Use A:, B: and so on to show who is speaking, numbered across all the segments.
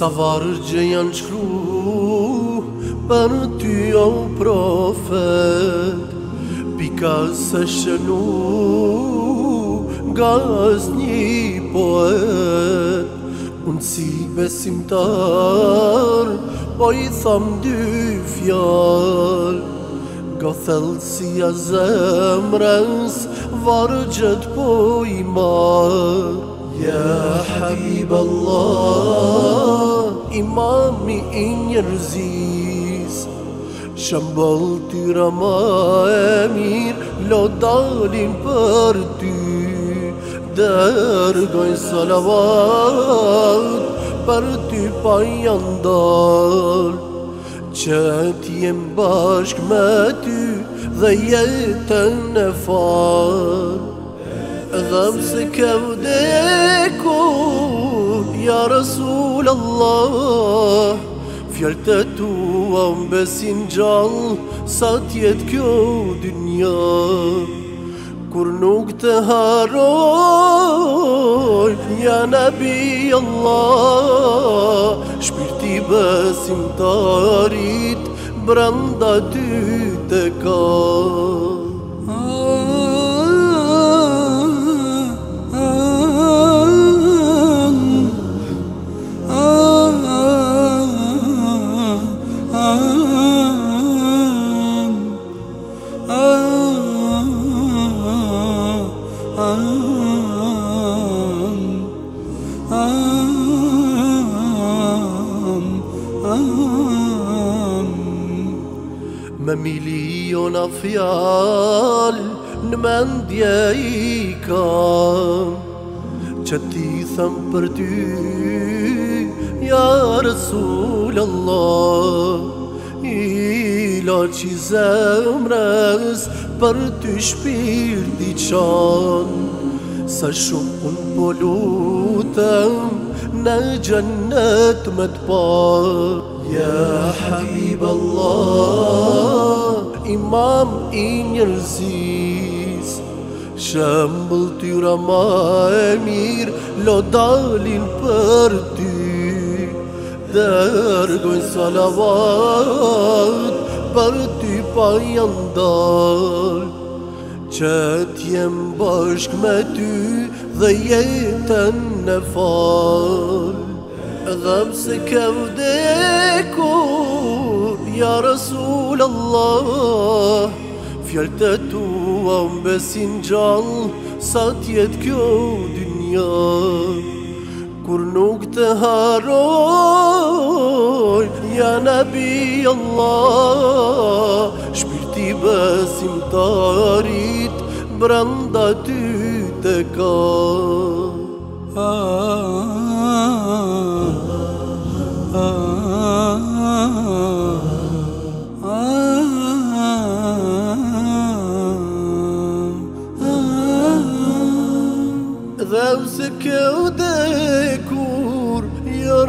A: Sa vargje janë shkru Për ty o profet Pika se shënu Nga është një poet Unë si besimtar Po i tham dy fjallë Ka thellësia zemrës, vargjët po i marrë Ja habib Allah, imami i njerëzis Shëmbëllë të rëma e mirë, lo dalin për ty Dërdojnë salavat, për ty pa janë dalë që t'jem bashk me ty dhe jetën e farë Dhe mëse kem deku, ja Rasul Allah Fjallë tua më besin gjallë, sa tjetë kjo dynjarë Kur nuk të haroj Ja nabi Allah Shpirti besimtarit Branda ty të kaj Me milion a fjallë në mendje i kam Që ti thëm për ty, ja Resul Allah Ila që zemrës për ty di qanë Sa shumë unë po në gjennet me të pa Ja Habib Allah, imam i njërzis Shembl tyra ma e mirë, lo dalin për ty Dërgoj salavat për ty pa jandar Që t'jem me ty dhe jetën në fal Dhe mse kem deku, ja Rasul Allah Fjallë të tua më sa t'jet kjo dynja Kur nuk të haroj, ja nabi Allah Shpirti besim të arit, branda ty të ka ah.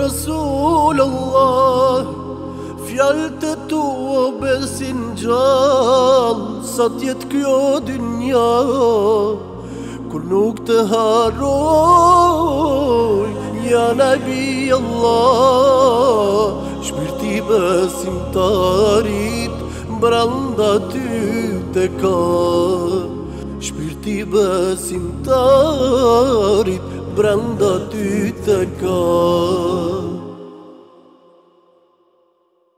A: Resul Allah, fjalte tu o besin gjallë, sa tjetë kjo dy njallë Kur nuk të haroj, Ja nabi Allah, shpirti besin tarit, branda ty të kallë ti besimtarit
B: Brenda ty të kam